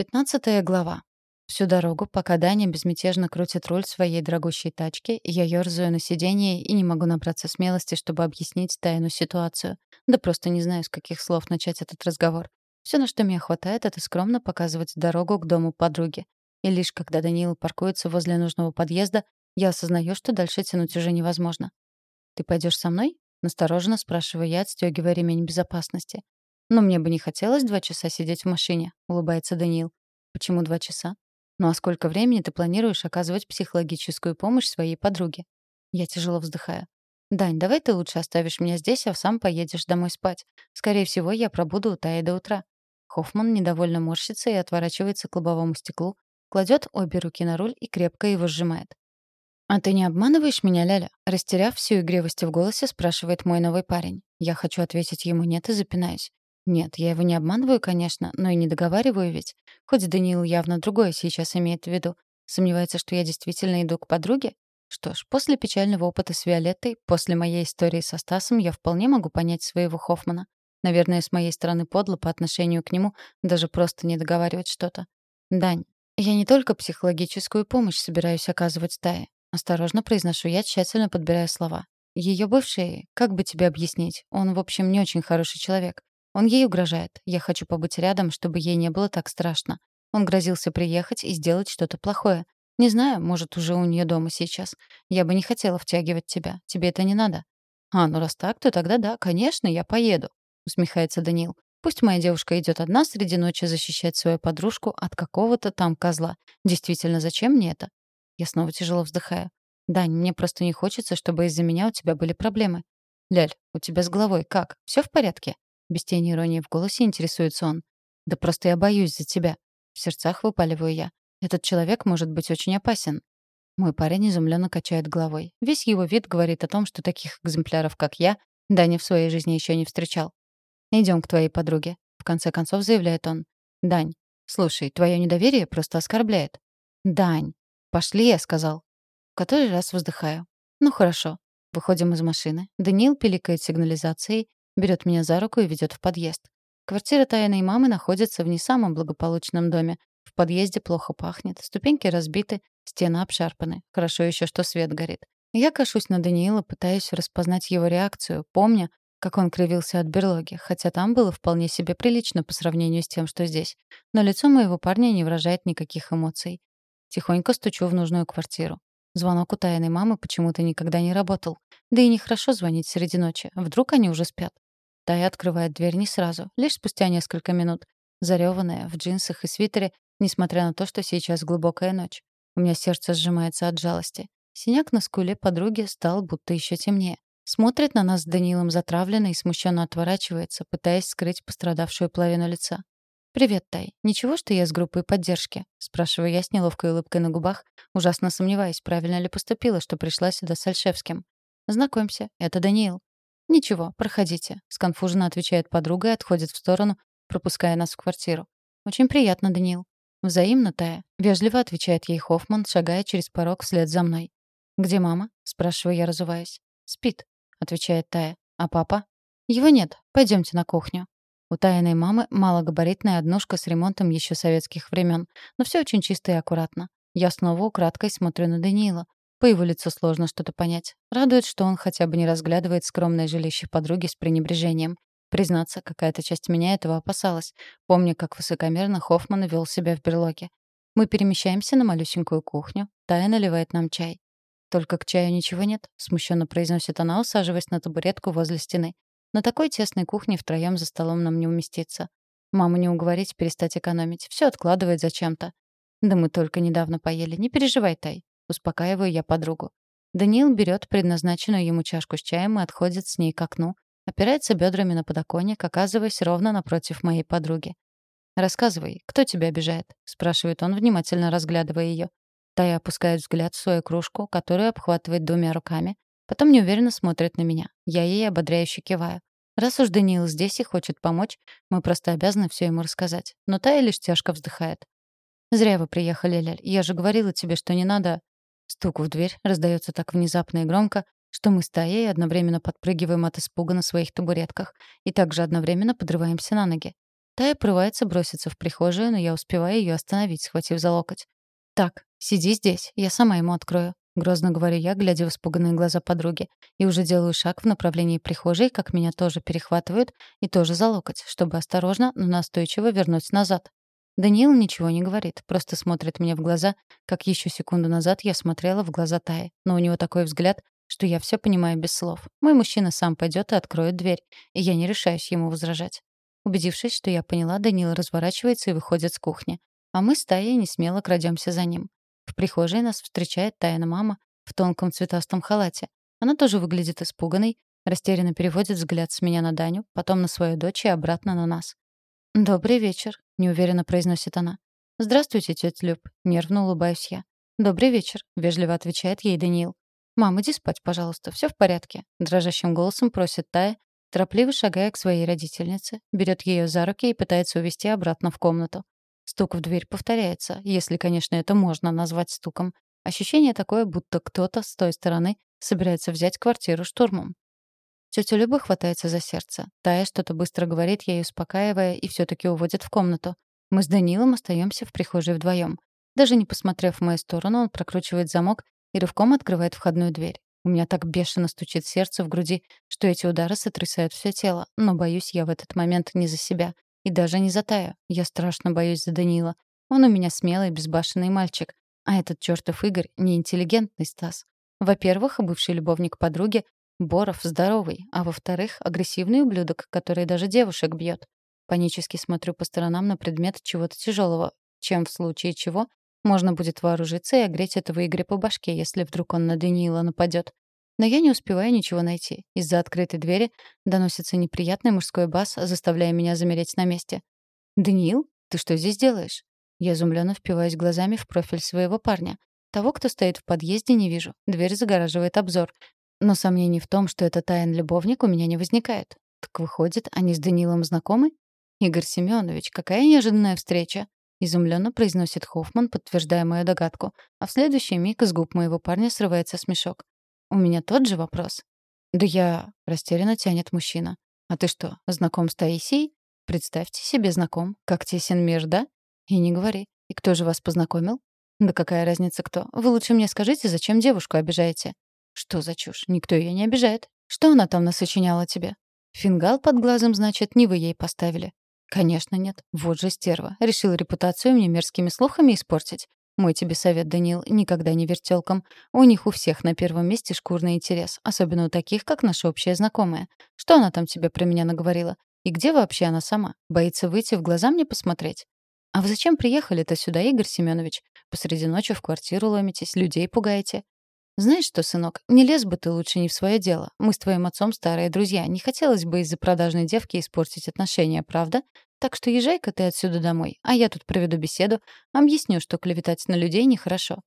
Пятнадцатая глава. Всю дорогу, пока Даня безмятежно крутит руль своей дорогущей тачки, я ёрзаю на сиденье и не могу набраться смелости, чтобы объяснить тайну ситуацию. Да просто не знаю, с каких слов начать этот разговор. Все, на что меня хватает, это скромно показывать дорогу к дому подруги. И лишь когда Даниил паркуется возле нужного подъезда, я осознаю, что дальше тянуть уже невозможно. «Ты пойдешь со мной?» — настороженно спрашиваю я, отстегивая ремень безопасности. «Но мне бы не хотелось два часа сидеть в машине», — улыбается Даниил. «Почему два часа?» «Ну а сколько времени ты планируешь оказывать психологическую помощь своей подруге?» Я тяжело вздыхаю. «Дань, давай ты лучше оставишь меня здесь, а сам поедешь домой спать. Скорее всего, я пробуду у Таи до утра». Хоффман недовольно морщится и отворачивается к лобовому стеклу, кладет обе руки на руль и крепко его сжимает. «А ты не обманываешь меня, Ляля?» Растеряв всю игривость в голосе, спрашивает мой новый парень. Я хочу ответить ему «нет» и запинаюсь. Нет, я его не обманываю, конечно, но и не договариваю ведь. Хоть Даниил явно другое сейчас имеет в виду. Сомневается, что я действительно иду к подруге? Что ж, после печального опыта с Виолеттой, после моей истории со Стасом, я вполне могу понять своего Хоффмана. Наверное, с моей стороны подло по отношению к нему даже просто не договаривать что-то. «Дань, я не только психологическую помощь собираюсь оказывать Тае. Осторожно произношу я, тщательно подбирая слова. Ее бывший, как бы тебе объяснить, он, в общем, не очень хороший человек. Он ей угрожает. Я хочу побыть рядом, чтобы ей не было так страшно. Он грозился приехать и сделать что-то плохое. Не знаю, может, уже у нее дома сейчас. Я бы не хотела втягивать тебя. Тебе это не надо. А, ну раз так, то тогда да, конечно, я поеду, усмехается Даниил. Пусть моя девушка идет одна среди ночи защищать свою подружку от какого-то там козла. Действительно, зачем мне это? Я снова тяжело вздыхаю. Дань, мне просто не хочется, чтобы из-за меня у тебя были проблемы. Ляль, у тебя с головой как? Все в порядке? Без тени иронии в голосе интересуется он. «Да просто я боюсь за тебя». В сердцах выпаливаю я. «Этот человек может быть очень опасен». Мой парень изумленно качает головой. Весь его вид говорит о том, что таких экземпляров, как я, Даня в своей жизни еще не встречал. Идем к твоей подруге», — в конце концов заявляет он. «Дань, слушай, твое недоверие просто оскорбляет». «Дань, пошли», — я сказал. В который раз вздыхаю. «Ну хорошо». Выходим из машины. Даниил пиликает сигнализацией, берет меня за руку и ведет в подъезд. Квартира тайной мамы находится в не самом благополучном доме. В подъезде плохо пахнет, ступеньки разбиты, стены обшарпаны. Хорошо еще, что свет горит. Я кашусь на Даниила, пытаюсь распознать его реакцию, помня, как он кривился от берлоги, хотя там было вполне себе прилично по сравнению с тем, что здесь. Но лицо моего парня не выражает никаких эмоций. Тихонько стучу в нужную квартиру. Звонок у тайной мамы почему-то никогда не работал. Да и нехорошо звонить среди ночи. Вдруг они уже спят. Тая открывает дверь не сразу, лишь спустя несколько минут. Зареванная, в джинсах и свитере, несмотря на то, что сейчас глубокая ночь. У меня сердце сжимается от жалости. Синяк на скуле подруги стал будто еще темнее. Смотрит на нас с Данилом затравленно и смущенно отворачивается, пытаясь скрыть пострадавшую половину лица. «Привет, Тай. Ничего, что я с группой поддержки?» — спрашиваю я с неловкой улыбкой на губах, ужасно сомневаясь, правильно ли поступила, что пришла сюда с Альшевским. «Знакомься, это Даниил». «Ничего, проходите», — сконфуженно отвечает подруга и отходит в сторону, пропуская нас в квартиру. «Очень приятно, Даниил». «Взаимно, Тая», — вежливо отвечает ей Хоффман, шагая через порог вслед за мной. «Где мама?» — спрашиваю я, разуваясь. «Спит», — отвечает Тая. «А папа?» «Его нет. Пойдемте на кухню». У Таяной мамы малогабаритная однушка с ремонтом еще советских времен, но все очень чисто и аккуратно. Я снова украдкой смотрю на Даниила. По его лицу сложно что-то понять. Радует, что он хотя бы не разглядывает скромное жилище подруги с пренебрежением. Признаться, какая-то часть меня этого опасалась, помня, как высокомерно Хоффман вел себя в берлоге. Мы перемещаемся на малюсенькую кухню. Тая наливает нам чай. «Только к чаю ничего нет», — смущенно произносит она, усаживаясь на табуретку возле стены. На такой тесной кухне втроем за столом нам не уместиться. Маму не уговорить перестать экономить. Все откладывает зачем-то. Да мы только недавно поели. Не переживай, Тай. Успокаиваю я подругу. Даниил берет предназначенную ему чашку с чаем и отходит с ней к окну. Опирается бедрами на подоконник, оказываясь ровно напротив моей подруги. «Рассказывай, кто тебя обижает?» — спрашивает он, внимательно разглядывая ее. Тая опускает взгляд в свою кружку, которую обхватывает двумя руками, Потом неуверенно смотрит на меня. Я ей ободряюще киваю. Раз уж Даниил здесь и хочет помочь, мы просто обязаны все ему рассказать. Но Тая лишь тяжко вздыхает. «Зря вы приехали, Ляль. Я же говорила тебе, что не надо...» Стук в дверь раздается так внезапно и громко, что мы с Таей одновременно подпрыгиваем от испуга на своих табуретках и также одновременно подрываемся на ноги. Тая прорывается броситься в прихожую, но я успеваю ее остановить, схватив за локоть. «Так, сиди здесь, я сама ему открою», — грозно говорю я, глядя в испуганные глаза подруги, и уже делаю шаг в направлении прихожей, как меня тоже перехватывают, и тоже за локоть, чтобы осторожно, но настойчиво вернуть назад. Даниил ничего не говорит, просто смотрит мне в глаза, как еще секунду назад я смотрела в глаза Таи, но у него такой взгляд, что я все понимаю без слов. Мой мужчина сам пойдет и откроет дверь, и я не решаюсь ему возражать. Убедившись, что я поняла, Данил разворачивается и выходит с кухни. А мы с Таей не смело крадемся за ним. В прихожей нас встречает Таяна мама в тонком цветастом халате. Она тоже выглядит испуганной, растерянно переводит взгляд с меня на Даню, потом на свою дочь и обратно на нас. «Добрый вечер», — неуверенно произносит она. «Здравствуйте, тетя Люб», — нервно улыбаюсь я. «Добрый вечер», — вежливо отвечает ей Даниил. «Мам, иди спать, пожалуйста, все в порядке», — дрожащим голосом просит Тая, торопливо шагая к своей родительнице, берет ее за руки и пытается увести обратно в комнату. Стук в дверь повторяется, если, конечно, это можно назвать стуком. Ощущение такое, будто кто-то с той стороны собирается взять квартиру штурмом. Тетя Люба хватается за сердце. Тая что-то быстро говорит, ей успокаивая, и все таки уводит в комнату. Мы с Данилом остаемся в прихожей вдвоем. Даже не посмотрев в мою сторону, он прокручивает замок и рывком открывает входную дверь. У меня так бешено стучит сердце в груди, что эти удары сотрясают все тело. Но боюсь я в этот момент не за себя. И даже не за Таю. Я страшно боюсь за Данила. Он у меня смелый, безбашенный мальчик. А этот чертов Игорь — неинтеллигентный Стас. Во-первых, бывший любовник подруги Боров здоровый, а во-вторых, агрессивный ублюдок, который даже девушек бьет. Панически смотрю по сторонам на предмет чего-то тяжелого, чем в случае чего можно будет вооружиться и огреть этого Игоря по башке, если вдруг он на Даниила нападет. Но я не успеваю ничего найти. Из-за открытой двери доносится неприятный мужской бас, заставляя меня замереть на месте. «Даниил, ты что здесь делаешь?» Я изумленно впиваюсь глазами в профиль своего парня. Того, кто стоит в подъезде, не вижу. Дверь загораживает обзор. Но сомнений в том, что это тайн любовник, у меня не возникает. Так выходит, они с Данилом знакомы? Игорь Семенович, какая неожиданная встреча. Изумленно произносит Хоффман, подтверждая мою догадку, а в следующий миг из губ моего парня срывается смешок. «У меня тот же вопрос». «Да я...» — растерянно тянет мужчина. «А ты что, знаком с Таисией?» «Представьте себе знаком. Как тесен мир, да?» «И не говори. И кто же вас познакомил?» «Да какая разница кто? Вы лучше мне скажите, зачем девушку обижаете?» «Что за чушь? Никто ее не обижает. Что она там насочиняла тебе?» «Фингал под глазом, значит, не вы ей поставили. Конечно, нет. Вот же стерва. Решил репутацию мне мерзкими слухами испортить. Мой тебе совет, Данил, никогда не вертелком. У них у всех на первом месте шкурный интерес, особенно у таких, как наша общая знакомая. Что она там тебе про меня наговорила? И где вообще она сама? Боится выйти в глаза мне посмотреть? А вы зачем приехали-то сюда, Игорь Семенович? Посреди ночи в квартиру ломитесь, людей пугаете. «Знаешь что, сынок, не лез бы ты лучше не в свое дело. Мы с твоим отцом старые друзья. Не хотелось бы из-за продажной девки испортить отношения, правда? Так что езжай-ка ты отсюда домой, а я тут проведу беседу, объясню, что клеветать на людей нехорошо».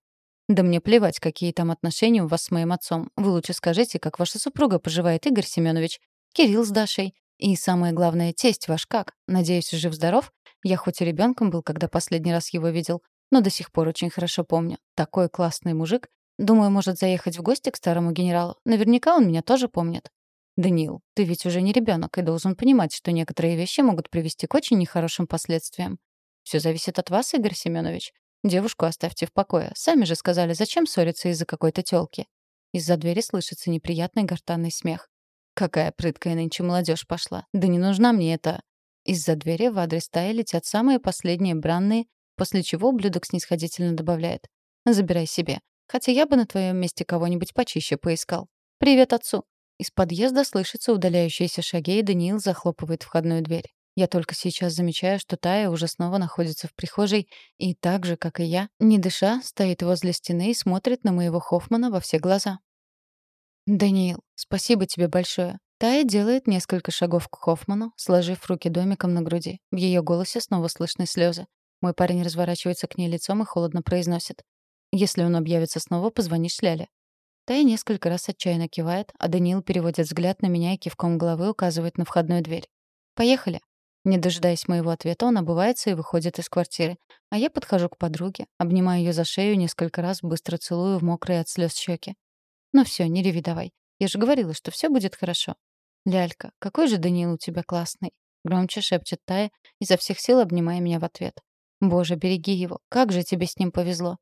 «Да мне плевать, какие там отношения у вас с моим отцом. Вы лучше скажите, как ваша супруга поживает, Игорь Семенович, Кирилл с Дашей. И самое главное, тесть ваш как? Надеюсь, жив-здоров? Я хоть и ребенком был, когда последний раз его видел, но до сих пор очень хорошо помню. Такой классный мужик. Думаю, может заехать в гости к старому генералу. Наверняка он меня тоже помнит. Даниил, ты ведь уже не ребенок и должен понимать, что некоторые вещи могут привести к очень нехорошим последствиям. Все зависит от вас, Игорь Семенович. Девушку оставьте в покое. Сами же сказали, зачем ссориться из-за какой-то тёлки. Из-за двери слышится неприятный гортанный смех. Какая прыткая нынче молодежь пошла. Да не нужна мне это. Из-за двери в адрес Таи летят самые последние бранные, после чего ублюдок снисходительно добавляет. Забирай себе. Хотя я бы на твоем месте кого-нибудь почище поискал. Привет отцу. Из подъезда слышатся удаляющиеся шаги, и Даниил захлопывает входную дверь. Я только сейчас замечаю, что Тая уже снова находится в прихожей и так же, как и я, не дыша, стоит возле стены и смотрит на моего Хоффмана во все глаза. «Даниил, спасибо тебе большое». Тая делает несколько шагов к Хоффману, сложив руки домиком на груди. В ее голосе снова слышны слезы. Мой парень разворачивается к ней лицом и холодно произносит. Если он объявится снова, позвонишь Ляле». Тая несколько раз отчаянно кивает, а Даниил переводит взгляд на меня и кивком головы указывает на входную дверь. «Поехали». Не дожидаясь моего ответа, он обувается и выходит из квартиры. А я подхожу к подруге, обнимаю ее за шею несколько раз, быстро целую в мокрые от слез щеки. «Ну все, не реви давай. Я же говорила, что все будет хорошо». «Лялька, какой же Даниил у тебя классный». Громче шепчет Тая, изо всех сил обнимая меня в ответ. Боже, береги его. Как же тебе с ним повезло.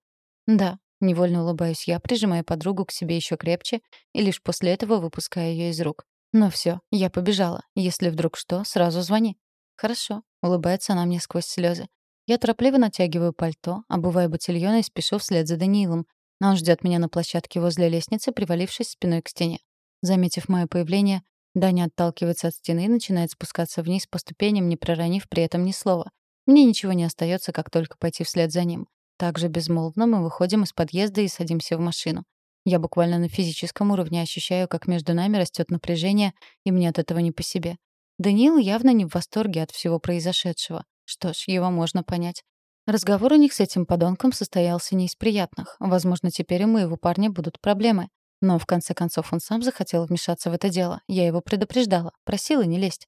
Да, невольно улыбаюсь я, прижимая подругу к себе еще крепче и лишь после этого выпуская ее из рук. Но все, я побежала. Если вдруг что, сразу звони. Хорошо, улыбается она мне сквозь слезы. Я торопливо натягиваю пальто, обуваю ботильон и спешу вслед за Даниилом. Он ждет меня на площадке возле лестницы, привалившись спиной к стене. Заметив мое появление, Даня отталкивается от стены и начинает спускаться вниз по ступеням, не проронив при этом ни слова. Мне ничего не остается, как только пойти вслед за ним. Также безмолвно мы выходим из подъезда и садимся в машину. Я буквально на физическом уровне ощущаю, как между нами растет напряжение, и мне от этого не по себе. Даниил явно не в восторге от всего произошедшего. Что ж, его можно понять. Разговор у них с этим подонком состоялся не из приятных. Возможно, теперь у моего парня будут проблемы. Но в конце концов он сам захотел вмешаться в это дело. Я его предупреждала, просила не лезть.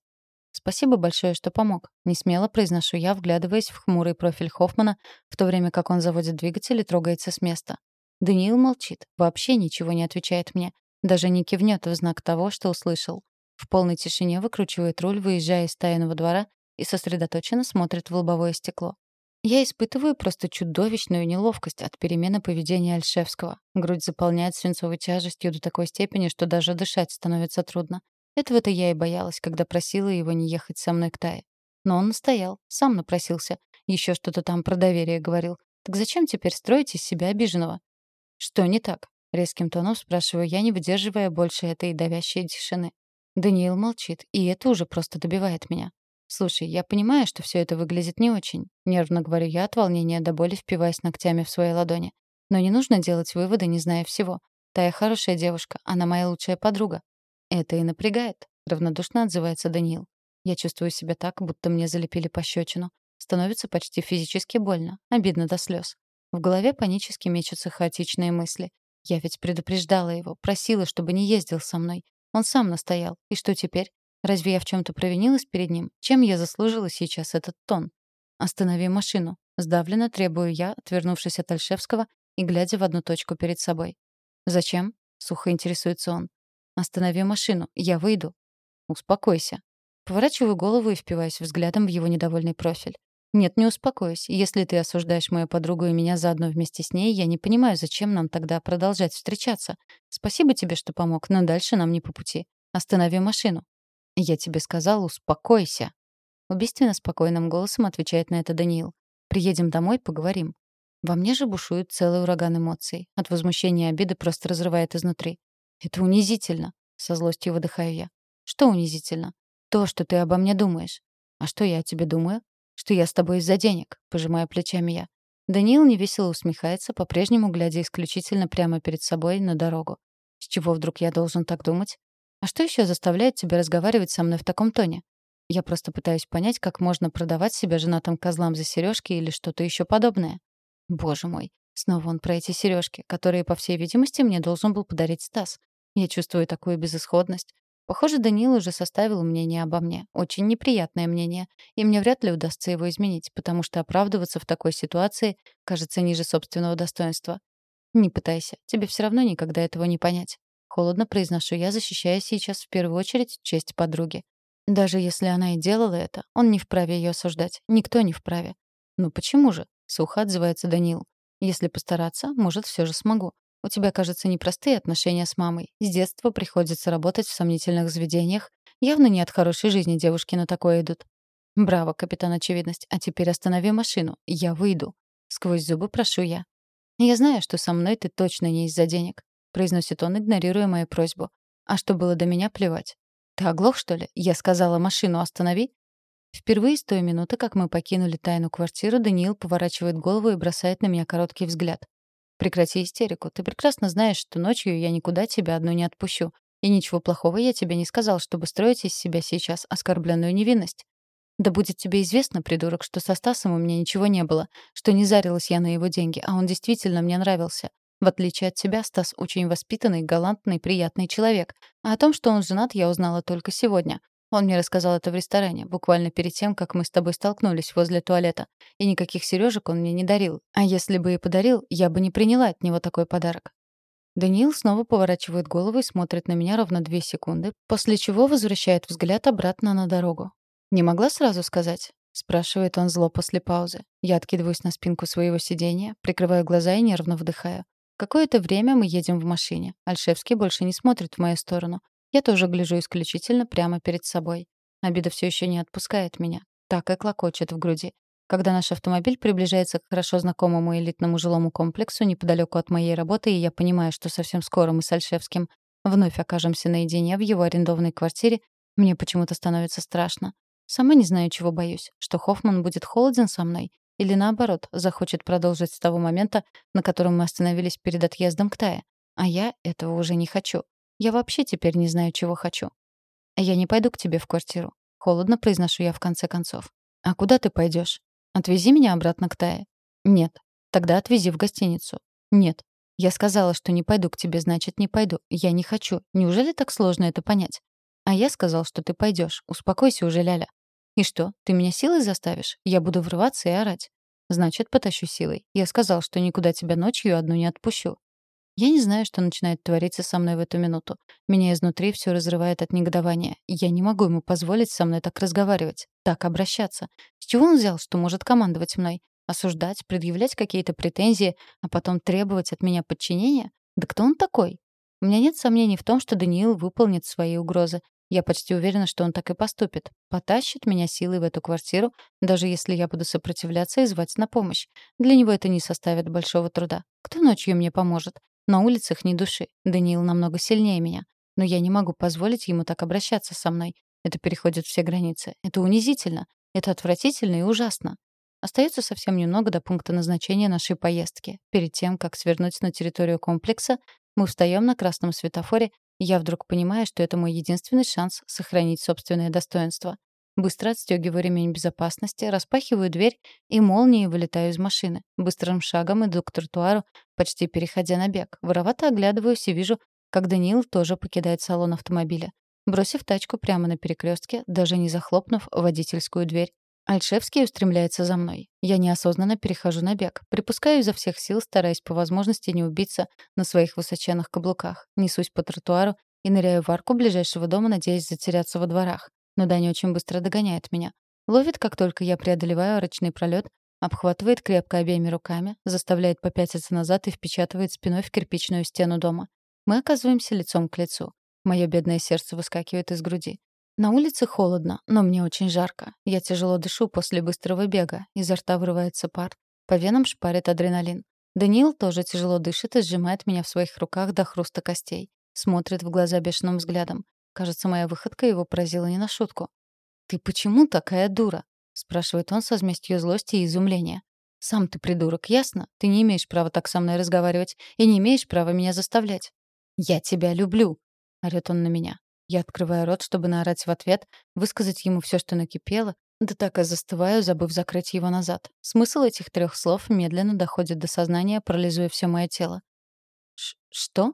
«Спасибо большое, что помог», — несмело произношу я, вглядываясь в хмурый профиль Хоффмана, в то время как он заводит двигатель и трогается с места. Даниил молчит, вообще ничего не отвечает мне, даже не кивнет в знак того, что услышал. В полной тишине выкручивает руль, выезжая из тайного двора, и сосредоточенно смотрит в лобовое стекло. Я испытываю просто чудовищную неловкость от перемены поведения Альшевского. Грудь заполняет свинцовой тяжестью до такой степени, что даже дышать становится трудно. Этого-то я и боялась, когда просила его не ехать со мной к Тае. Но он настоял, сам напросился. Еще что-то там про доверие говорил. Так зачем теперь строить из себя обиженного? Что не так? Резким тоном спрашиваю я, не выдерживая больше этой давящей тишины. Даниил молчит, и это уже просто добивает меня. «Слушай, я понимаю, что все это выглядит не очень», — нервно говорю я от волнения до боли, впиваясь ногтями в свои ладони. «Но не нужно делать выводы, не зная всего. Тая хорошая девушка, она моя лучшая подруга». «Это и напрягает», — равнодушно отзывается Даниил. Я чувствую себя так, будто мне залепили пощечину. Становится почти физически больно, обидно до слез. В голове панически мечутся хаотичные мысли. Я ведь предупреждала его, просила, чтобы не ездил со мной. Он сам настоял. И что теперь? Разве я в чем-то провинилась перед ним? Чем я заслужила сейчас этот тон? «Останови машину», — сдавленно требую я, отвернувшись от Альшевского и глядя в одну точку перед собой. «Зачем?» — сухо интересуется он. «Останови машину, я выйду». «Успокойся». Поворачиваю голову и впиваюсь взглядом в его недовольный профиль. «Нет, не успокоюсь. Если ты осуждаешь мою подругу и меня заодно вместе с ней, я не понимаю, зачем нам тогда продолжать встречаться. Спасибо тебе, что помог, но дальше нам не по пути. Останови машину». «Я тебе сказал, успокойся». Убийственно спокойным голосом отвечает на это Даниил. «Приедем домой, поговорим». Во мне же бушует целый ураган эмоций. От возмущения и обиды просто разрывает изнутри. «Это унизительно», — со злостью выдыхаю я. «Что унизительно?» «То, что ты обо мне думаешь». «А что я о тебе думаю?» «Что я с тобой из-за денег», — пожимая плечами я. Даниил невесело усмехается, по-прежнему глядя исключительно прямо перед собой на дорогу. С чего вдруг я должен так думать? А что еще заставляет тебя разговаривать со мной в таком тоне? Я просто пытаюсь понять, как можно продавать себя женатым козлам за сережки или что-то еще подобное. Боже мой, снова он про эти сережки, которые, по всей видимости, мне должен был подарить Стас. Я чувствую такую безысходность. Похоже, Даниил уже составил мнение обо мне. Очень неприятное мнение. И мне вряд ли удастся его изменить, потому что оправдываться в такой ситуации кажется ниже собственного достоинства. Не пытайся, тебе все равно никогда этого не понять. Холодно произношу я, защищая сейчас в первую очередь честь подруги. Даже если она и делала это, он не вправе ее осуждать. Никто не вправе. «Ну почему же?» — сухо отзывается Данил. «Если постараться, может, все же смогу. У тебя, кажется, непростые отношения с мамой. С детства приходится работать в сомнительных заведениях. Явно не от хорошей жизни девушки на такое идут. Браво, капитан Очевидность. А теперь останови машину. Я выйду. Сквозь зубы прошу я. Я знаю, что со мной ты точно не из-за денег произносит он, игнорируя мою просьбу. А что было до меня, плевать. Ты оглох, что ли? Я сказала, машину останови. Впервые с той минуты, как мы покинули тайну квартиру, Даниил поворачивает голову и бросает на меня короткий взгляд. Прекрати истерику. Ты прекрасно знаешь, что ночью я никуда тебя одну не отпущу. И ничего плохого я тебе не сказал, чтобы строить из себя сейчас оскорбленную невинность. Да будет тебе известно, придурок, что со Стасом у меня ничего не было, что не зарилась я на его деньги, а он действительно мне нравился. В отличие от тебя, Стас очень воспитанный, галантный, приятный человек. А о том, что он женат, я узнала только сегодня. Он мне рассказал это в ресторане, буквально перед тем, как мы с тобой столкнулись возле туалета. И никаких сережек он мне не дарил. А если бы и подарил, я бы не приняла от него такой подарок. Даниил снова поворачивает голову и смотрит на меня ровно две секунды, после чего возвращает взгляд обратно на дорогу. «Не могла сразу сказать?» — спрашивает он зло после паузы. Я откидываюсь на спинку своего сиденья, прикрываю глаза и нервно вдыхаю. Какое-то время мы едем в машине. Альшевский больше не смотрит в мою сторону. Я тоже гляжу исключительно прямо перед собой. Обида все еще не отпускает меня. Так и клокочет в груди. Когда наш автомобиль приближается к хорошо знакомому элитному жилому комплексу неподалеку от моей работы, и я понимаю, что совсем скоро мы с Альшевским вновь окажемся наедине в его арендованной квартире, мне почему-то становится страшно. Сама не знаю, чего боюсь. Что Хоффман будет холоден со мной? Или наоборот, захочет продолжить с того момента, на котором мы остановились перед отъездом к Тае. А я этого уже не хочу. Я вообще теперь не знаю, чего хочу. Я не пойду к тебе в квартиру. Холодно произношу я в конце концов. А куда ты пойдешь? Отвези меня обратно к Тае. Нет. Тогда отвези в гостиницу. Нет. Я сказала, что не пойду к тебе, значит, не пойду. Я не хочу. Неужели так сложно это понять? А я сказал, что ты пойдешь. Успокойся уже, Ляля. И что, ты меня силой заставишь? Я буду врываться и орать. Значит, потащу силой. Я сказал, что никуда тебя ночью одну не отпущу. Я не знаю, что начинает твориться со мной в эту минуту. Меня изнутри все разрывает от негодования. Я не могу ему позволить со мной так разговаривать, так обращаться. С чего он взял, что может командовать мной? Осуждать, предъявлять какие-то претензии, а потом требовать от меня подчинения? Да кто он такой? У меня нет сомнений в том, что Даниил выполнит свои угрозы. Я почти уверена, что он так и поступит. Потащит меня силой в эту квартиру, даже если я буду сопротивляться и звать на помощь. Для него это не составит большого труда. Кто ночью мне поможет? На улицах ни души. Даниил намного сильнее меня. Но я не могу позволить ему так обращаться со мной. Это переходит все границы. Это унизительно. Это отвратительно и ужасно. Остается совсем немного до пункта назначения нашей поездки. Перед тем, как свернуть на территорию комплекса, мы встаем на красном светофоре я вдруг понимаю, что это мой единственный шанс сохранить собственное достоинство. Быстро отстегиваю ремень безопасности, распахиваю дверь и молнией вылетаю из машины. Быстрым шагом иду к тротуару, почти переходя на бег. Воровато оглядываюсь и вижу, как Даниил тоже покидает салон автомобиля. Бросив тачку прямо на перекрестке, даже не захлопнув водительскую дверь, Альшевский устремляется за мной. Я неосознанно перехожу на бег. Припускаю изо всех сил, стараясь по возможности не убиться на своих высоченных каблуках. Несусь по тротуару и ныряю в арку ближайшего дома, надеясь затеряться во дворах. Но Даня очень быстро догоняет меня. Ловит, как только я преодолеваю арочный пролет, обхватывает крепко обеими руками, заставляет попятиться назад и впечатывает спиной в кирпичную стену дома. Мы оказываемся лицом к лицу. Мое бедное сердце выскакивает из груди. На улице холодно, но мне очень жарко. Я тяжело дышу после быстрого бега. Изо рта вырывается пар. По венам шпарит адреналин. Даниил тоже тяжело дышит и сжимает меня в своих руках до хруста костей. Смотрит в глаза бешеным взглядом. Кажется, моя выходка его поразила не на шутку. «Ты почему такая дура?» — спрашивает он со смесью злости и изумления. «Сам ты придурок, ясно? Ты не имеешь права так со мной разговаривать и не имеешь права меня заставлять». «Я тебя люблю!» — орёт он на меня. Я открываю рот, чтобы наорать в ответ, высказать ему все, что накипело, да так и застываю, забыв закрыть его назад. Смысл этих трех слов медленно доходит до сознания, парализуя все мое тело. «Что?»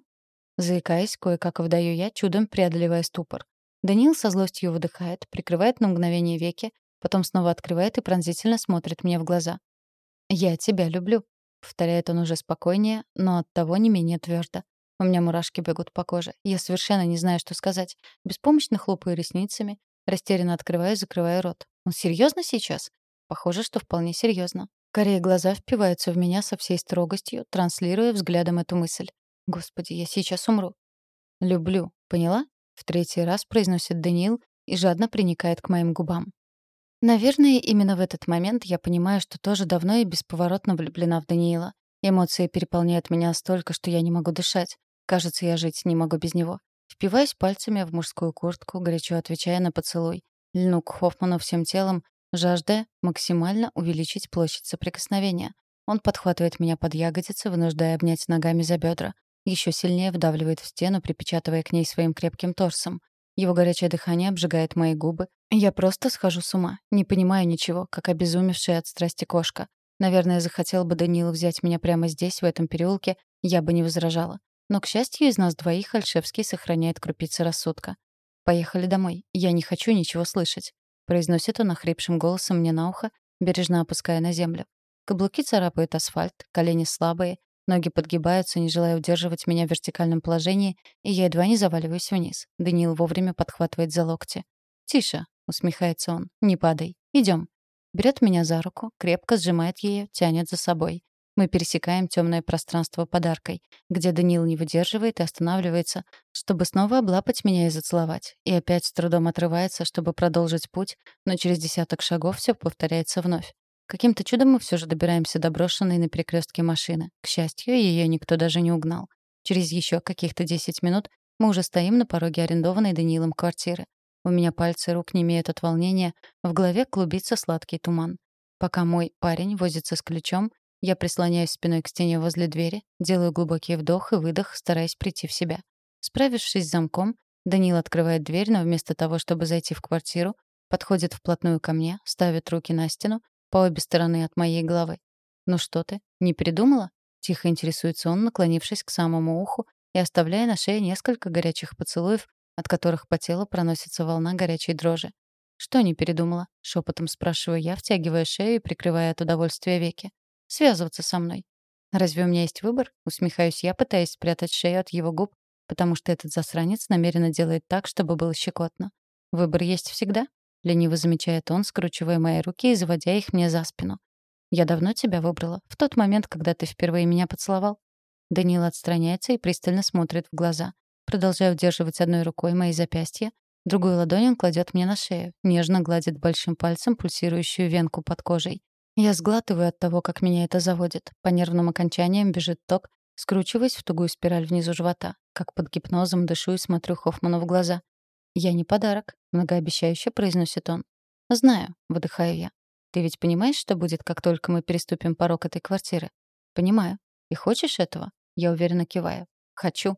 Заикаясь, кое-как выдаю я, чудом преодолевая ступор. Даниил со злостью выдыхает, прикрывает на мгновение веки, потом снова открывает и пронзительно смотрит мне в глаза. «Я тебя люблю», — повторяет он уже спокойнее, но оттого не менее твердо. У меня мурашки бегут по коже. Я совершенно не знаю, что сказать. Беспомощно хлопаю ресницами, растерянно открываю и закрываю рот. Он серьезно сейчас? Похоже, что вполне серьезно. Корее глаза впиваются в меня со всей строгостью, транслируя взглядом эту мысль. Господи, я сейчас умру. Люблю, поняла? В третий раз произносит Даниил и жадно приникает к моим губам. Наверное, именно в этот момент я понимаю, что тоже давно и бесповоротно влюблена в Даниила. Эмоции переполняют меня столько, что я не могу дышать. Кажется, я жить не могу без него. Впиваюсь пальцами в мужскую куртку, горячо отвечая на поцелуй. Льну к Хоффману всем телом, жаждая максимально увеличить площадь соприкосновения. Он подхватывает меня под ягодицы, вынуждая обнять ногами за бедра. Еще сильнее вдавливает в стену, припечатывая к ней своим крепким торсом. Его горячее дыхание обжигает мои губы. Я просто схожу с ума, не понимаю ничего, как обезумевшая от страсти кошка. Наверное, захотел бы Данила взять меня прямо здесь, в этом переулке, я бы не возражала. Но, к счастью, из нас двоих Альшевский сохраняет крупицы рассудка. «Поехали домой. Я не хочу ничего слышать», — произносит он охрипшим голосом мне на ухо, бережно опуская на землю. Каблуки царапают асфальт, колени слабые, ноги подгибаются, не желая удерживать меня в вертикальном положении, и я едва не заваливаюсь вниз. Даниил вовремя подхватывает за локти. «Тише», усмехается он. «Не падай. Идем». Берет меня за руку, крепко сжимает ее, тянет за собой. Мы пересекаем темное пространство подаркой, где Даниил не выдерживает и останавливается, чтобы снова облапать меня и зацеловать. И опять с трудом отрывается, чтобы продолжить путь, но через десяток шагов все повторяется вновь. Каким-то чудом мы все же добираемся до брошенной на перекрестке машины. К счастью, ее никто даже не угнал. Через еще каких-то 10 минут мы уже стоим на пороге арендованной Даниилом квартиры. У меня пальцы рук не имеют от волнения, в голове клубится сладкий туман. Пока мой парень возится с ключом, я прислоняюсь спиной к стене возле двери, делаю глубокий вдох и выдох, стараясь прийти в себя. Справившись с замком, Даниил открывает дверь, но вместо того, чтобы зайти в квартиру, подходит вплотную ко мне, ставит руки на стену по обе стороны от моей головы. «Ну что ты, не передумала?» — тихо интересуется он, наклонившись к самому уху и оставляя на шее несколько горячих поцелуев, от которых по телу проносится волна горячей дрожи. «Что не передумала?» — шепотом спрашиваю я, втягивая шею и прикрывая от удовольствия веки. «Связываться со мной». «Разве у меня есть выбор?» — усмехаюсь я, пытаясь спрятать шею от его губ, потому что этот засранец намеренно делает так, чтобы было щекотно. «Выбор есть всегда?» — лениво замечает он, скручивая мои руки и заводя их мне за спину. «Я давно тебя выбрала. В тот момент, когда ты впервые меня поцеловал». Даниил отстраняется и пристально смотрит в глаза. Продолжая удерживать одной рукой мои запястья, другую ладонь он кладет мне на шею, нежно гладит большим пальцем пульсирующую венку под кожей. Я сглатываю от того, как меня это заводит. По нервным окончаниям бежит ток, скручиваясь в тугую спираль внизу живота. Как под гипнозом дышу и смотрю Хоффману в глаза. «Я не подарок», — многообещающе произносит он. «Знаю», — выдыхаю я. «Ты ведь понимаешь, что будет, как только мы переступим порог этой квартиры?» «Понимаю. И хочешь этого?» Я уверенно киваю. «Хочу».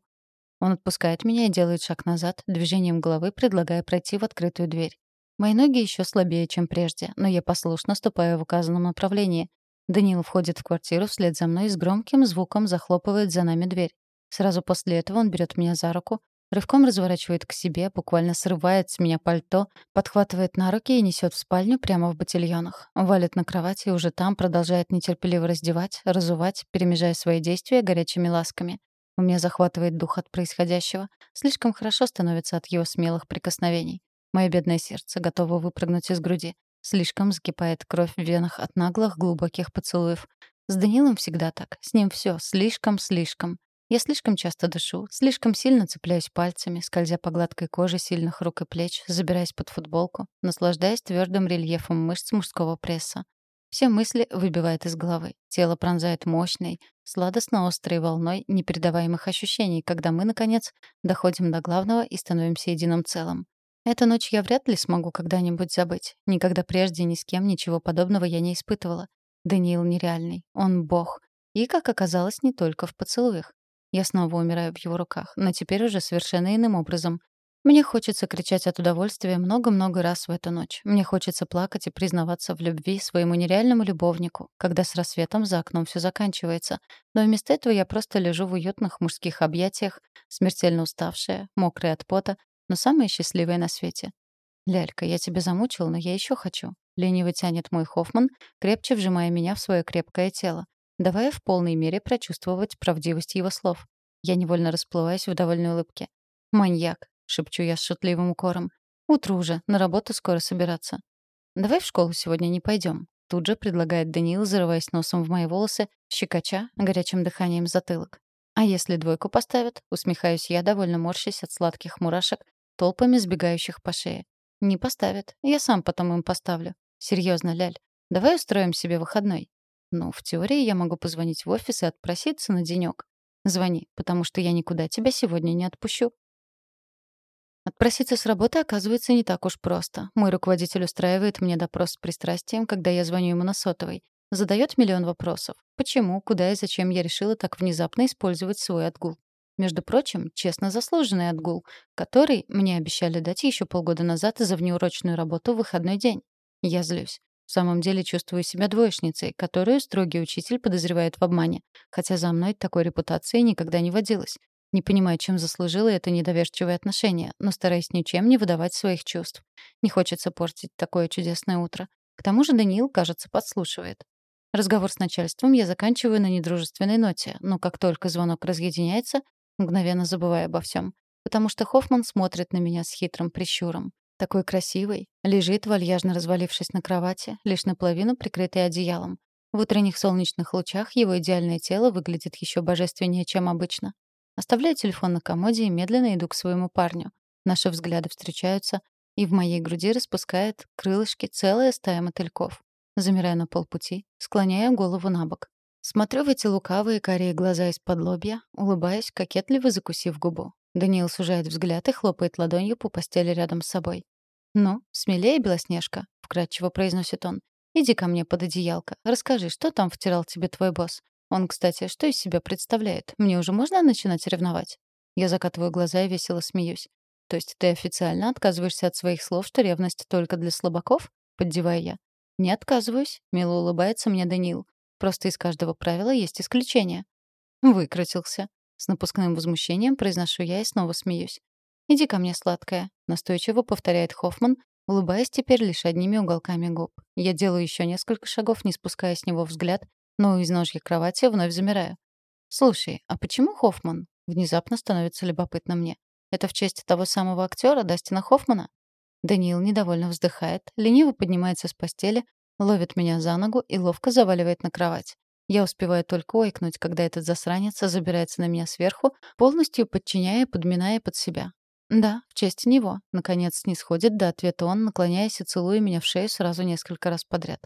Он отпускает меня и делает шаг назад, движением головы предлагая пройти в открытую дверь. Мои ноги еще слабее, чем прежде, но я послушно ступаю в указанном направлении. Даниил входит в квартиру вслед за мной и с громким звуком захлопывает за нами дверь. Сразу после этого он берет меня за руку, рывком разворачивает к себе, буквально срывает с меня пальто, подхватывает на руки и несет в спальню прямо в ботильонах. Валит на кровати и уже там продолжает нетерпеливо раздевать, разувать, перемежая свои действия горячими ласками. У меня захватывает дух от происходящего. Слишком хорошо становится от его смелых прикосновений. Мое бедное сердце готово выпрыгнуть из груди. Слишком закипает кровь в венах от наглых, глубоких поцелуев. С Данилом всегда так. С ним все слишком-слишком. Я слишком часто дышу, слишком сильно цепляюсь пальцами, скользя по гладкой коже сильных рук и плеч, забираясь под футболку, наслаждаясь твердым рельефом мышц мужского пресса. Все мысли выбивает из головы. Тело пронзает мощной, сладостно-острой волной непередаваемых ощущений, когда мы, наконец, доходим до главного и становимся единым целым. Эту ночь я вряд ли смогу когда-нибудь забыть. Никогда прежде ни с кем ничего подобного я не испытывала. Даниил нереальный. Он бог. И, как оказалось, не только в поцелуях. Я снова умираю в его руках, но теперь уже совершенно иным образом. Мне хочется кричать от удовольствия много-много раз в эту ночь. Мне хочется плакать и признаваться в любви своему нереальному любовнику, когда с рассветом за окном все заканчивается. Но вместо этого я просто лежу в уютных мужских объятиях, смертельно уставшая, мокрая от пота, но самая счастливая на свете. «Лялька, я тебя замучил, но я еще хочу». Лениво тянет мой Хоффман, крепче вжимая меня в свое крепкое тело, давая в полной мере прочувствовать правдивость его слов. Я невольно расплываюсь в довольной улыбке. «Маньяк шепчу я с шутливым укором. «Утро уже, на работу скоро собираться». «Давай в школу сегодня не пойдем», — тут же предлагает Даниил, зарываясь носом в мои волосы, щекоча горячим дыханием затылок. «А если двойку поставят?» — усмехаюсь я, довольно морщась от сладких мурашек, толпами сбегающих по шее. «Не поставят. Я сам потом им поставлю. Серьезно, Ляль, давай устроим себе выходной». «Ну, в теории я могу позвонить в офис и отпроситься на денек. Звони, потому что я никуда тебя сегодня не отпущу. Отпроситься с работы оказывается не так уж просто. Мой руководитель устраивает мне допрос с пристрастием, когда я звоню ему на сотовый. Задает миллион вопросов. Почему, куда и зачем я решила так внезапно использовать свой отгул? Между прочим, честно заслуженный отгул, который мне обещали дать еще полгода назад за внеурочную работу в выходной день. Я злюсь. В самом деле чувствую себя двоечницей, которую строгий учитель подозревает в обмане, хотя за мной такой репутации никогда не водилось. Не понимаю, чем заслужила это недоверчивое отношение, но стараюсь ничем не выдавать своих чувств. Не хочется портить такое чудесное утро. К тому же Даниил, кажется, подслушивает. Разговор с начальством я заканчиваю на недружественной ноте, но как только звонок разъединяется, мгновенно забываю обо всем, потому что Хоффман смотрит на меня с хитрым прищуром. Такой красивый, лежит, вальяжно развалившись на кровати, лишь наполовину прикрытый одеялом. В утренних солнечных лучах его идеальное тело выглядит еще божественнее, чем обычно. Оставляю телефон на комоде и медленно иду к своему парню. Наши взгляды встречаются, и в моей груди распускает крылышки целая стая мотыльков. Замираю на полпути, склоняя голову на бок. Смотрю в эти лукавые карие глаза из-под лобья, улыбаясь, кокетливо закусив губу. Даниил сужает взгляд и хлопает ладонью по постели рядом с собой. «Ну, смелее, Белоснежка», — вкратчиво произносит он. «Иди ко мне под одеялко. Расскажи, что там втирал тебе твой босс? Он, кстати, что из себя представляет? Мне уже можно начинать ревновать?» Я закатываю глаза и весело смеюсь. «То есть ты официально отказываешься от своих слов, что ревность только для слабаков?» — поддеваю я. «Не отказываюсь», — мило улыбается мне Даниил. «Просто из каждого правила есть исключение». Выкрутился. С напускным возмущением произношу я и снова смеюсь. «Иди ко мне, сладкая», — настойчиво повторяет Хоффман, улыбаясь теперь лишь одними уголками губ. Я делаю еще несколько шагов, не спуская с него взгляд, но у изножья кровати вновь замираю. «Слушай, а почему Хоффман?» Внезапно становится любопытно мне. «Это в честь того самого актера Дастина Хоффмана?» Даниил недовольно вздыхает, лениво поднимается с постели, ловит меня за ногу и ловко заваливает на кровать. Я успеваю только ойкнуть, когда этот засранец забирается на меня сверху, полностью подчиняя подминая под себя. «Да, в честь него», — наконец не сходит до ответа он, наклоняясь и целуя меня в шею сразу несколько раз подряд.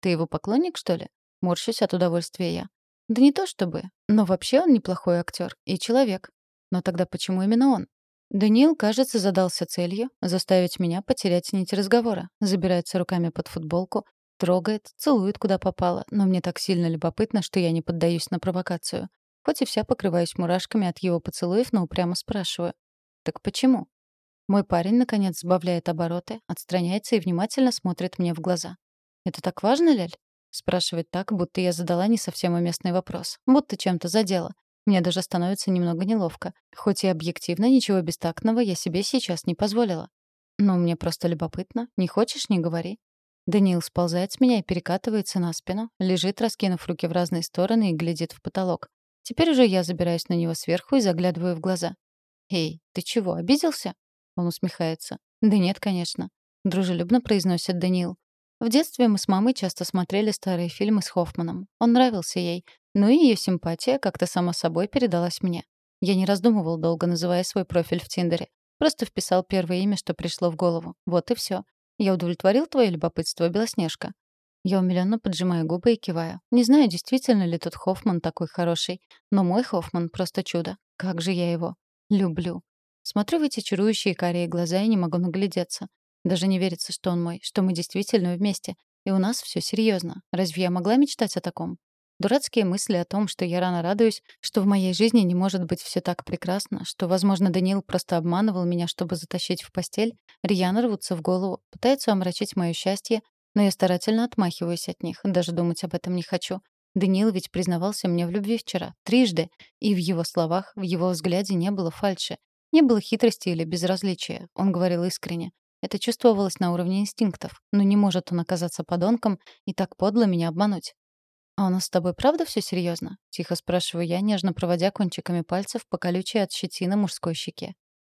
«Ты его поклонник, что ли?» Морщусь от удовольствия я. «Да не то чтобы. Но вообще он неплохой актер и человек. Но тогда почему именно он?» Даниил, кажется, задался целью заставить меня потерять нить разговора. Забирается руками под футболку, трогает, целует куда попало, но мне так сильно любопытно, что я не поддаюсь на провокацию. Хоть и вся покрываюсь мурашками от его поцелуев, но упрямо спрашиваю. «Так почему?» Мой парень, наконец, сбавляет обороты, отстраняется и внимательно смотрит мне в глаза. «Это так важно, Ляль?» Спрашивает так, будто я задала не совсем уместный вопрос. Будто чем-то задела. Мне даже становится немного неловко. Хоть и объективно ничего бестактного я себе сейчас не позволила. Но мне просто любопытно. Не хочешь — не говори. Даниил сползает с меня и перекатывается на спину, лежит, раскинув руки в разные стороны и глядит в потолок. Теперь уже я забираюсь на него сверху и заглядываю в глаза. «Эй, ты чего, обиделся?» Он усмехается. «Да нет, конечно», — дружелюбно произносит Даниил. В детстве мы с мамой часто смотрели старые фильмы с Хоффманом. Он нравился ей, но и ее симпатия как-то сама собой передалась мне. Я не раздумывал долго, называя свой профиль в Тиндере. Просто вписал первое имя, что пришло в голову. Вот и все. Я удовлетворил твое любопытство, Белоснежка. Я умиленно поджимаю губы и киваю. Не знаю, действительно ли тот Хоффман такой хороший, но мой Хоффман просто чудо. Как же я его люблю. Смотрю в эти чарующие карие глаза и не могу наглядеться. Даже не верится, что он мой, что мы действительно вместе. И у нас все серьезно. Разве я могла мечтать о таком? Дурацкие мысли о том, что я рано радуюсь, что в моей жизни не может быть все так прекрасно, что, возможно, Даниил просто обманывал меня, чтобы затащить в постель, рьяно рвутся в голову, пытаются омрачить мое счастье, но я старательно отмахиваюсь от них, даже думать об этом не хочу. Даниил ведь признавался мне в любви вчера, трижды, и в его словах, в его взгляде не было фальши, не было хитрости или безразличия. Он говорил искренне. Это чувствовалось на уровне инстинктов. Но не может он оказаться подонком и так подло меня обмануть. «А у нас с тобой правда все серьезно? тихо спрашиваю я, нежно проводя кончиками пальцев по колючей от щетины мужской щеке.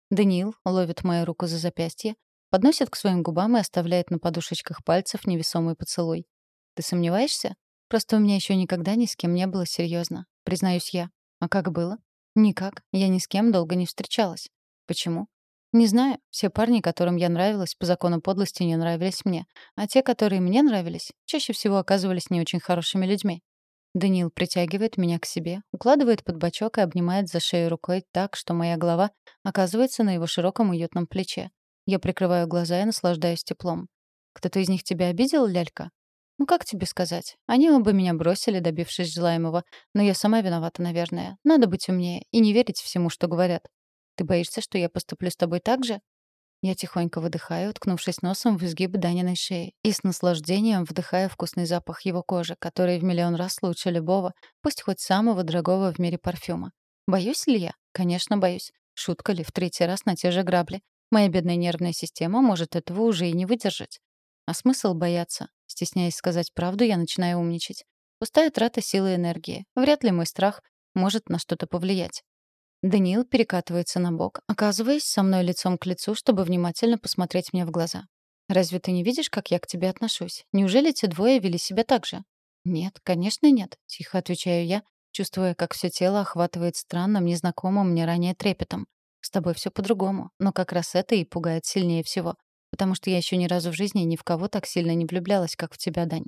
Даниил ловит мою руку за запястье, подносит к своим губам и оставляет на подушечках пальцев невесомый поцелуй. «Ты сомневаешься? Просто у меня еще никогда ни с кем не было серьезно, признаюсь я. А как было? Никак. Я ни с кем долго не встречалась. Почему? Не знаю, все парни, которым я нравилась, по закону подлости не нравились мне, а те, которые мне нравились, чаще всего оказывались не очень хорошими людьми. Даниил притягивает меня к себе, укладывает под бочок и обнимает за шею рукой так, что моя голова оказывается на его широком уютном плече. Я прикрываю глаза и наслаждаюсь теплом. «Кто-то из них тебя обидел, лялька?» «Ну как тебе сказать? Они оба меня бросили, добившись желаемого. Но я сама виновата, наверное. Надо быть умнее и не верить всему, что говорят. Ты боишься, что я поступлю с тобой так же?» Я тихонько выдыхаю, уткнувшись носом в изгиб Даниной шеи, и с наслаждением вдыхаю вкусный запах его кожи, который в миллион раз лучше любого, пусть хоть самого дорогого в мире парфюма. Боюсь ли я? Конечно, боюсь. Шутка ли в третий раз на те же грабли? Моя бедная нервная система может этого уже и не выдержать. А смысл бояться? Стесняясь сказать правду, я начинаю умничать. Пустая трата силы и энергии. Вряд ли мой страх может на что-то повлиять. Даниил перекатывается на бок, оказываясь со мной лицом к лицу, чтобы внимательно посмотреть мне в глаза. «Разве ты не видишь, как я к тебе отношусь? Неужели те двое вели себя так же?» «Нет, конечно, нет», — тихо отвечаю я, чувствуя, как все тело охватывает странным, незнакомым мне ранее трепетом. «С тобой все по-другому, но как раз это и пугает сильнее всего, потому что я еще ни разу в жизни ни в кого так сильно не влюблялась, как в тебя, Дань.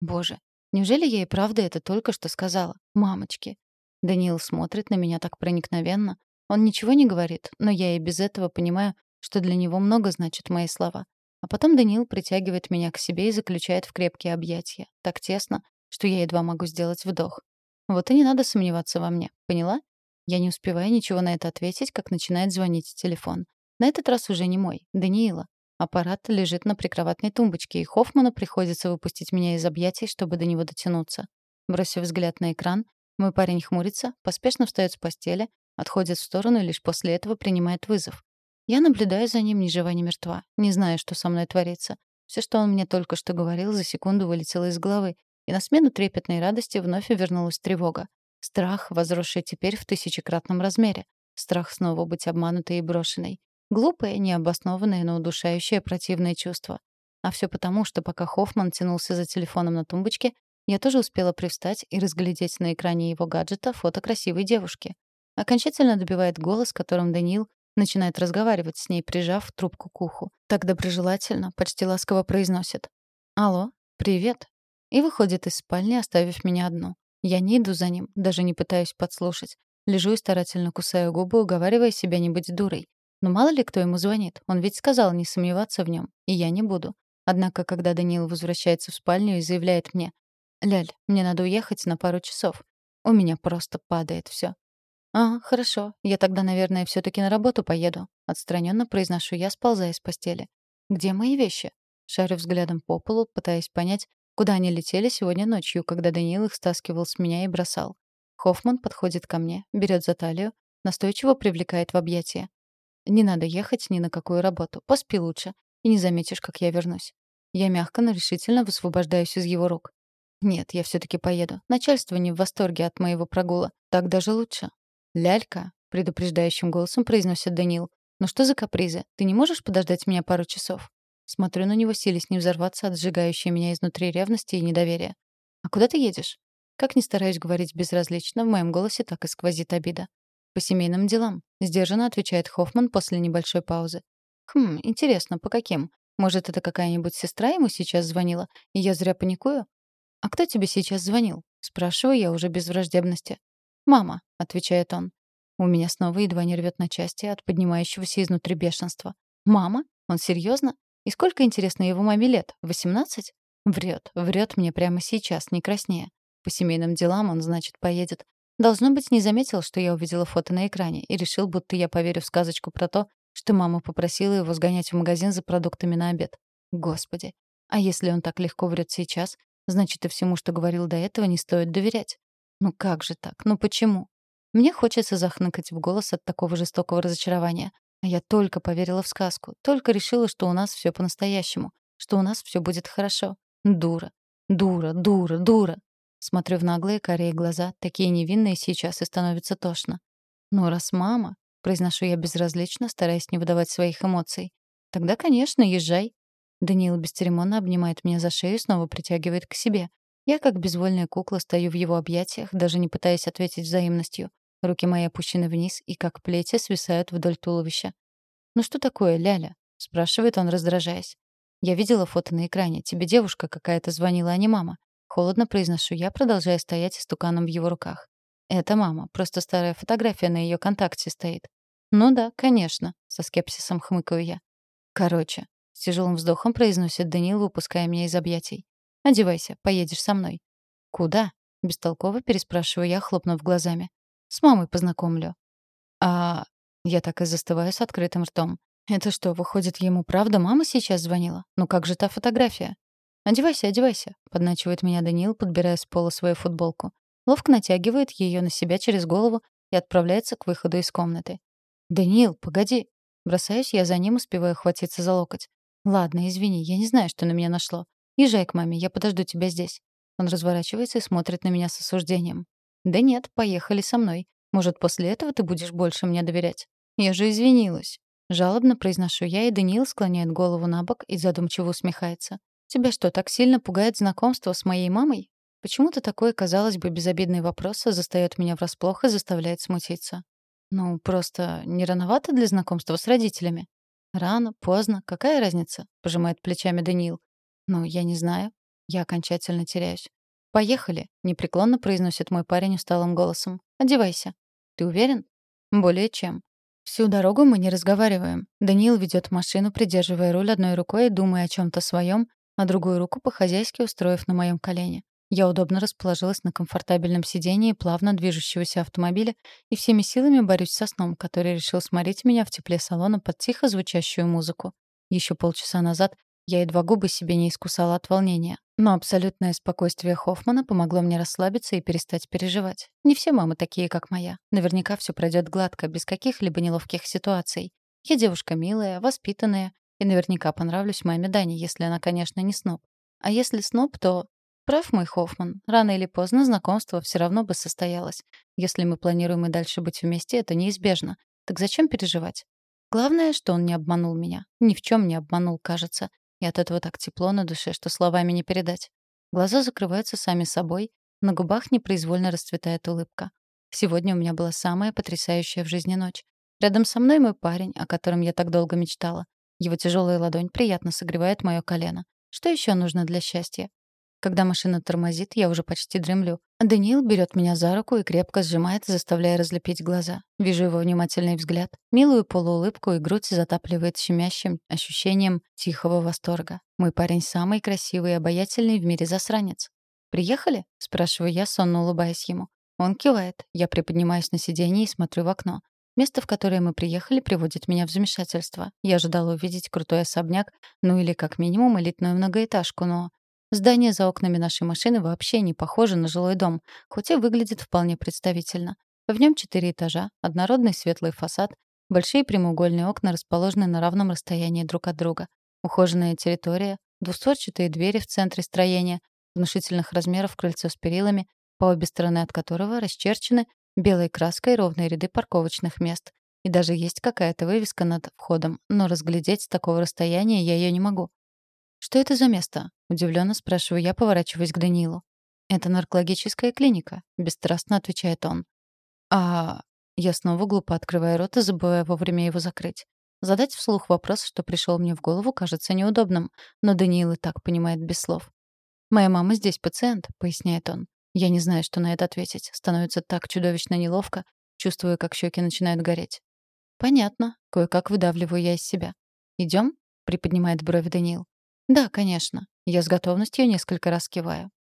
Боже, неужели я и правда это только что сказала? Мамочки!» Даниил смотрит на меня так проникновенно. Он ничего не говорит, но я и без этого понимаю, что для него много значат мои слова. А потом Даниил притягивает меня к себе и заключает в крепкие объятия. Так тесно, что я едва могу сделать вдох. Вот и не надо сомневаться во мне, поняла? Я не успеваю ничего на это ответить, как начинает звонить телефон. На этот раз уже не мой, Даниила. Аппарат лежит на прикроватной тумбочке, и Хоффману приходится выпустить меня из объятий, чтобы до него дотянуться. Бросив взгляд на экран, мой парень хмурится, поспешно встает с постели, отходит в сторону и лишь после этого принимает вызов. Я наблюдаю за ним ни жива, ни мертва, не знаю, что со мной творится. Все, что он мне только что говорил, за секунду вылетело из головы, и на смену трепетной радости вновь вернулась тревога. Страх, возросший теперь в тысячекратном размере. Страх снова быть обманутой и брошенной. Глупое, необоснованное, но удушающее противное чувство. А все потому, что пока Хоффман тянулся за телефоном на тумбочке, я тоже успела привстать и разглядеть на экране его гаджета фото красивой девушки. Окончательно добивает голос, которым Даниил Начинает разговаривать с ней, прижав трубку к уху. Так доброжелательно, почти ласково произносит. «Алло, привет». И выходит из спальни, оставив меня одну. Я не иду за ним, даже не пытаюсь подслушать. Лежу и старательно кусаю губы, уговаривая себя не быть дурой. Но мало ли кто ему звонит. Он ведь сказал не сомневаться в нем, и я не буду. Однако, когда Даниил возвращается в спальню и заявляет мне, «Ляль, мне надо уехать на пару часов», у меня просто падает все. «А, хорошо. Я тогда, наверное, все таки на работу поеду», — отстраненно произношу я, сползая с постели. «Где мои вещи?» Шарю взглядом по полу, пытаясь понять, куда они летели сегодня ночью, когда Даниил их стаскивал с меня и бросал. Хоффман подходит ко мне, берет за талию, настойчиво привлекает в объятия. «Не надо ехать ни на какую работу. Поспи лучше, и не заметишь, как я вернусь». Я мягко, но решительно высвобождаюсь из его рук. «Нет, я все таки поеду. Начальство не в восторге от моего прогула. Так даже лучше. «Лялька», — предупреждающим голосом произносит Данил. «Ну что за капризы? Ты не можешь подождать меня пару часов?» Смотрю на него, силясь не взорваться от сжигающей меня изнутри ревности и недоверия. «А куда ты едешь?» Как ни стараюсь говорить безразлично, в моем голосе так и сквозит обида. «По семейным делам», — сдержанно отвечает Хоффман после небольшой паузы. «Хм, интересно, по каким? Может, это какая-нибудь сестра ему сейчас звонила, и я зря паникую?» «А кто тебе сейчас звонил?» — спрашиваю я уже без враждебности. «Мама», — отвечает он. У меня снова едва не рвет на части от поднимающегося изнутри бешенства. «Мама? Он серьезно? И сколько, интересно, его маме лет? Восемнадцать?» Врет, врет мне прямо сейчас, не краснее. По семейным делам он, значит, поедет. Должно быть, не заметил, что я увидела фото на экране, и решил, будто я поверю в сказочку про то, что мама попросила его сгонять в магазин за продуктами на обед. Господи, а если он так легко врет сейчас, значит, и всему, что говорил до этого, не стоит доверять. Ну как же так? Ну почему? Мне хочется захныкать в голос от такого жестокого разочарования. А я только поверила в сказку, только решила, что у нас все по-настоящему, что у нас все будет хорошо. Дура, дура, дура, дура. Смотрю в наглые карие глаза, такие невинные сейчас, и становится тошно. «Ну, раз мама», — произношу я безразлично, стараясь не выдавать своих эмоций, «тогда, конечно, езжай». Даниил бесцеремонно обнимает меня за шею и снова притягивает к себе, я, как безвольная кукла, стою в его объятиях, даже не пытаясь ответить взаимностью. Руки мои опущены вниз и, как плети, свисают вдоль туловища. «Ну что такое, Ляля?» — спрашивает он, раздражаясь. «Я видела фото на экране. Тебе девушка какая-то звонила, а не мама». Холодно произношу я, продолжая стоять истуканом в его руках. «Это мама. Просто старая фотография на ее контакте стоит». «Ну да, конечно», — со скепсисом хмыкаю я. «Короче», — с тяжелым вздохом произносит Данил, выпуская меня из объятий. Одевайся, поедешь со мной». «Куда?» — бестолково переспрашиваю я, хлопнув глазами. «С мамой познакомлю». «А...» Я так и застываю с открытым ртом. «Это что, выходит, ему правда мама сейчас звонила? Ну как же та фотография?» «Одевайся, одевайся», — подначивает меня Даниил, подбирая с пола свою футболку. Ловко натягивает ее на себя через голову и отправляется к выходу из комнаты. «Даниил, погоди!» Бросаюсь я за ним, успеваю хватиться за локоть. «Ладно, извини, я не знаю, что на меня нашло. Езжай к маме, я подожду тебя здесь». Он разворачивается и смотрит на меня с осуждением. «Да нет, поехали со мной. Может, после этого ты будешь больше мне доверять? Я же извинилась. Жалобно произношу я, и Даниил склоняет голову на бок и задумчиво усмехается. Тебя что, так сильно пугает знакомство с моей мамой? Почему-то такой, казалось бы, безобидный вопрос застаёт меня врасплох и заставляет смутиться. Ну, просто не рановато для знакомства с родителями? Рано, поздно, какая разница? Пожимает плечами Даниил. Ну, я не знаю. Я окончательно теряюсь. «Поехали», — непреклонно произносит мой парень усталым голосом. «Одевайся». «Ты уверен?» «Более чем». Всю дорогу мы не разговариваем. Даниил ведет машину, придерживая руль одной рукой думая о чем то своем, а другую руку по-хозяйски устроив на моем колене. Я удобно расположилась на комфортабельном сидении плавно движущегося автомобиля и всеми силами борюсь со сном, который решил сморить меня в тепле салона под тихо звучащую музыку. Еще полчаса назад я едва губы себе не искусала от волнения. Но абсолютное спокойствие Хоффмана помогло мне расслабиться и перестать переживать. Не все мамы такие, как моя. Наверняка все пройдет гладко, без каких-либо неловких ситуаций. Я девушка милая, воспитанная, и наверняка понравлюсь маме Дане, если она, конечно, не сноб. А если сноб, то... Прав мой Хоффман. Рано или поздно знакомство все равно бы состоялось. Если мы планируем и дальше быть вместе, это неизбежно. Так зачем переживать? Главное, что он не обманул меня. Ни в чем не обманул, кажется. И от этого так тепло на душе, что словами не передать. Глаза закрываются сами собой, на губах непроизвольно расцветает улыбка. Сегодня у меня была самая потрясающая в жизни ночь. Рядом со мной мой парень, о котором я так долго мечтала. Его тяжелая ладонь приятно согревает мое колено. Что еще нужно для счастья? Когда машина тормозит, я уже почти дремлю. Даниил берет меня за руку и крепко сжимает, заставляя разлепить глаза. Вижу его внимательный взгляд. Милую полуулыбку и грудь затапливает щемящим ощущением тихого восторга. Мой парень самый красивый и обаятельный в мире засранец. «Приехали?» — спрашиваю я, сонно улыбаясь ему. Он кивает. Я приподнимаюсь на сиденье и смотрю в окно. Место, в которое мы приехали, приводит меня в замешательство. Я ожидала увидеть крутой особняк, ну или как минимум элитную многоэтажку, но Здание за окнами нашей машины вообще не похоже на жилой дом, хоть и выглядит вполне представительно. В нем четыре этажа, однородный светлый фасад, большие прямоугольные окна расположены на равном расстоянии друг от друга. Ухоженная территория, двустворчатые двери в центре строения, внушительных размеров крыльцо с перилами, по обе стороны от которого расчерчены белой краской ровные ряды парковочных мест. И даже есть какая-то вывеска над входом, но разглядеть с такого расстояния я ее не могу. «Что это за место?» — удивленно спрашиваю я, поворачиваясь к Данилу. «Это наркологическая клиника», — бесстрастно отвечает он. «А...» Я снова глупо открываю рот и забываю вовремя его закрыть. Задать вслух вопрос, что пришел мне в голову, кажется неудобным, но Даниил и так понимает без слов. «Моя мама здесь пациент», — поясняет он. Я не знаю, что на это ответить. Становится так чудовищно неловко. Чувствую, как щеки начинают гореть. «Понятно». Кое-как выдавливаю я из себя. «Идем?» — приподнимает брови Даниил. «Да, конечно». Я с готовностью несколько раз киваю.